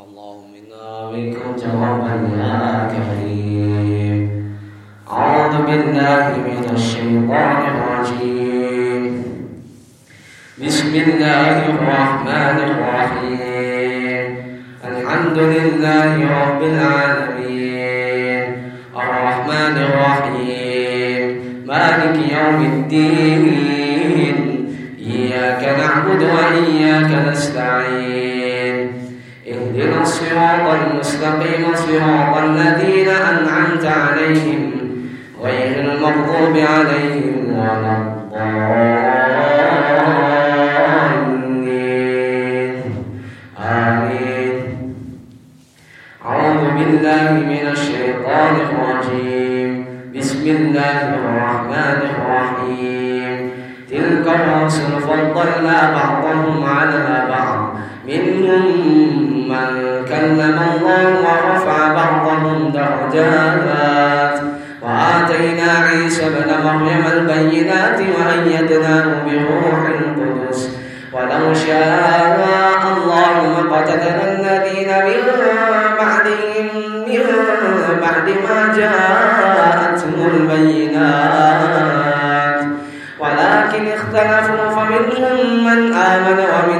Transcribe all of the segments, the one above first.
الله منا منكم جوابا يا كريم. أعوذ بالله من الشيطان الرجيم بسم الله الرحمن الرحيم. الحمد لله رب العالمين. الرحمن الرحيم. مالك يوم الدين. إياك نعبد وإياك نستعين. اهدنا الصراط المستقيم صراط الذين أنعمت عليهم غير المغضوب عليهم ولا الضالين. آمين. أعوذ بالله من الشيطان الرجيم. بسم الله الرحمن الرحيم. تلك الرسل فضلنا بعضهم على بعض منهم من كلم الله ورفع بعضهم درجات. وآتينا عيسى ابن مريم البينات وأيدناه بروح القدس. ولو شاء الله ما قتل الذين من بعدهم من بعد ما جاءتهم البينات. ولكن اختلفوا فمنهم من آمن ومنهم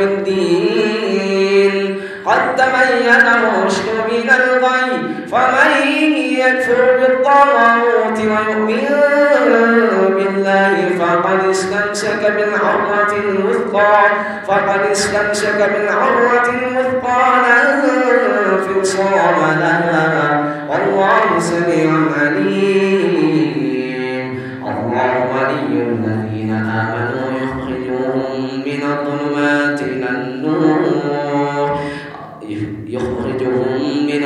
في الدين. قد تبين الرشد من الغي فمن يكفر بالطاغوت ويؤمن بالله فقد استمسك بالعروة الوثقى فقد استمسك بالعروة الوثقى لا انفصام لها. والله سميع عليم. الله ولي الذين آمنوا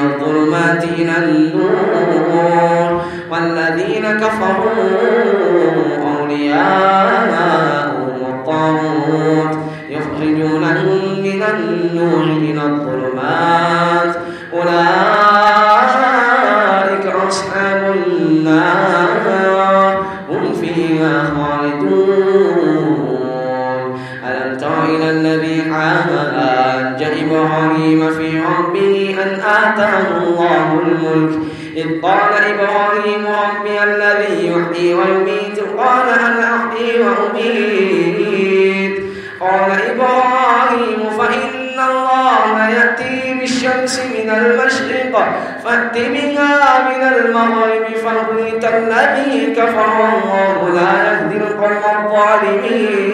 الظلمات إلى النور والذين كفروا أولياءهم الطاغوت يخرجونهم من النور إلى الظلمات. إبراهيم في ربه أن آتاه الله الملك. إذ قال إبراهيم ربي الذي يحيي ويميت قال أنا أحيي وأميت. قال إبراهيم فإن الله يأتي بالشمس من المشرق فأت بها من المغرب فبهت الذي كفر والله لا يهدي القوم الظالمين.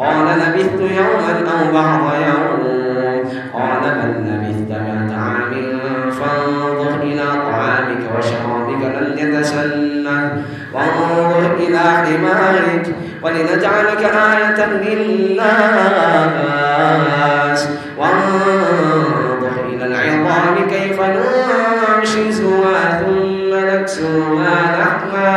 قال لبثت يوما أو بعض يوم. قال بل لبثت مئة عام فانظر إلى طعامك وشرابك لن الجنة وانظر إلى حمارك ولنجعلك آية للناس. وانظر إلى العظام كيف ننشزها ثم نكسوها لحما.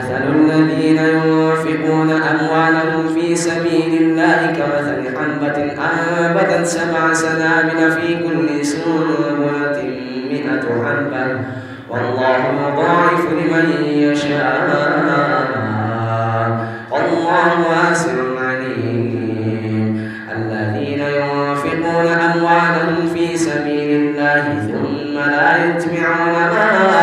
مثل الذين ينفقون أموالهم في سبيل الله كمثل حبة أنبتت سبع سنابل في كل سنبلة مئة حبة والله يضاعف لمن يشاء. والله واسع عليم. الذين ينفقون أموالهم في سبيل الله ثم لا يتبعون ما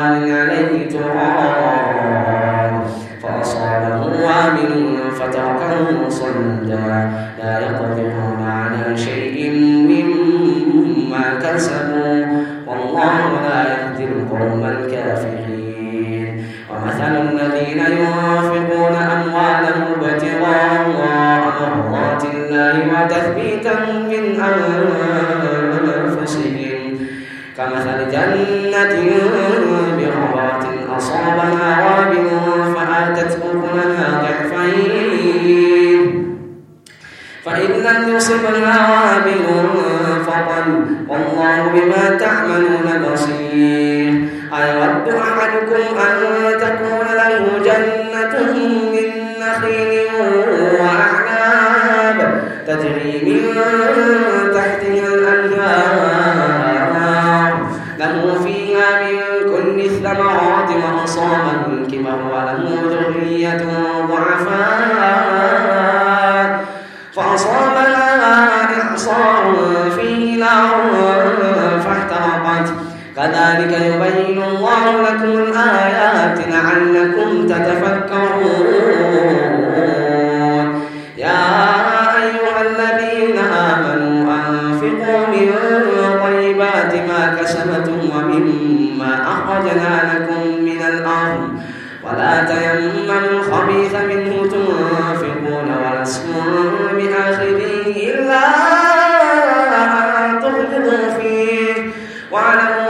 صفوان عليه تراب فأصابه وابل فتركه صلدا لا يقدرون على شيء مما كسبوا والله لا يهدي القوم الكافرين ومثل الذين ينفقون أموالهم ابتغاء مرضات الله وتثبيتا من أنفسهم كمثل جنة بربات أصابها وابل فآتت أكلها ضعفين فإن لم يصبها وابل فطل والله بما تعملون بصير. أيود أحدكم أن تكون له جنة من نخيل وأعناب تجري من لعلكم تتفكرون. يا أيها الذين آمنوا أنفقوا من طيبات ما كسبتم ومما أخرجنا لكم من الأرض. ولا تيمموا الخبيث منه تنفقون ولستم بآخره إلا أن تغمضوا فيه. واعلموا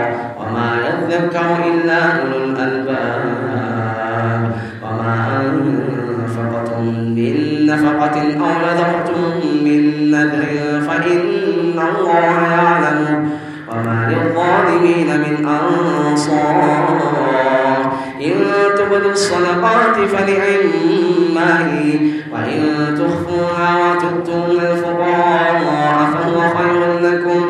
يذكر إلا أولو الألباب. وما أنفقتم من نفقة أو نذرتم من نذر فإن الله يعلم. وما للظالمين من أنصار. إن تبدوا الصدقات فنعما وإن تخفوها وتؤتون الفقراء فهو خير لكم.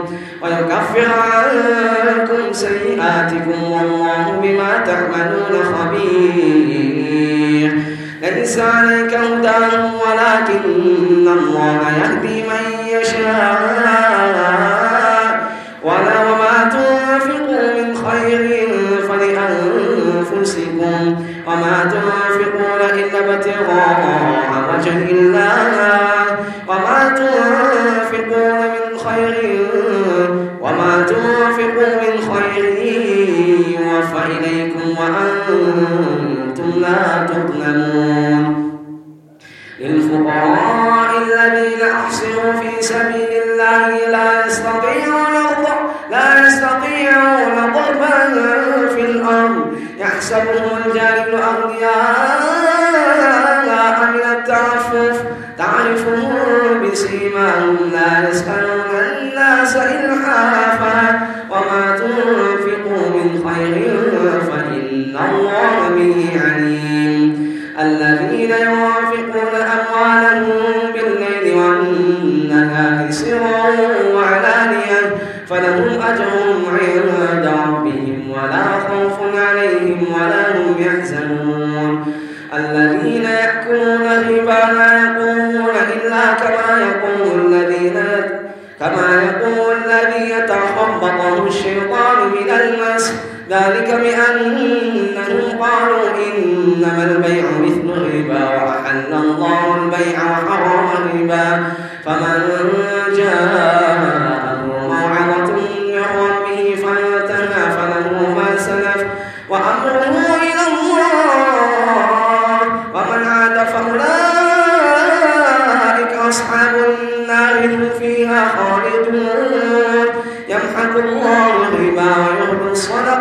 ويكفر عنكم سيئاتكم والله بما تعملون خبير. ليس عليك هداهم ولكن الله يهدي من يشاء. ولا وما تنفقوا من خير فلأنفسكم. وما تنفقون إلا ابتغاء وجه الله وأنتم لا تظلمون. للفقراء الذين أحصروا في سبيل الله لا يستطيعون لا يستطيعون ضربا في الأرض. يحسبهم الجاهل أغنياء من التعفف. تعرفهم بسيماهم الذين ينفقون أموالهم بالليل والنهار سرا وعلانية فلهم أجرهم عند ربهم ولا خوف عليهم ولا هم يحزنون. الذين يأكلون الربا لا يقومون إلا كما يقوم الذين كما يقول الذي يتخبطه الشيطان من المس ذلك بأنهم قالوا إنما البيع مثل الربا وأحل الله البيع وحرم الربا. فمن جاءه موعظة من ربه فانتهى فله ما سلف وأمره إلى الله. ومن عاد فأولئك أصحاب النار هم فيها خالدون. يمحق الله الربا ويربي الصدقات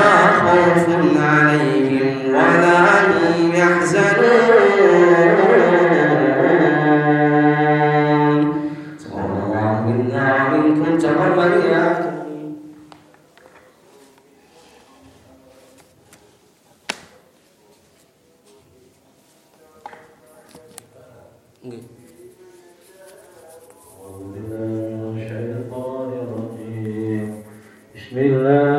بسم الله